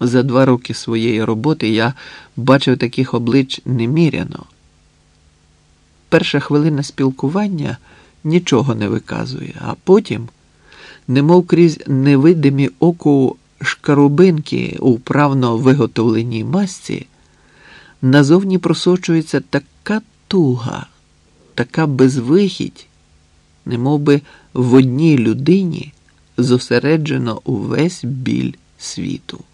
За два роки своєї роботи я бачив таких облич неміряно. Перша хвилина спілкування нічого не виказує, а потім, немов крізь невидимі оку шкарубинки у правно виготовленій масці, назовні просочується така туга, така безвихідь, немов би в одній людині зосереджено увесь біль світу.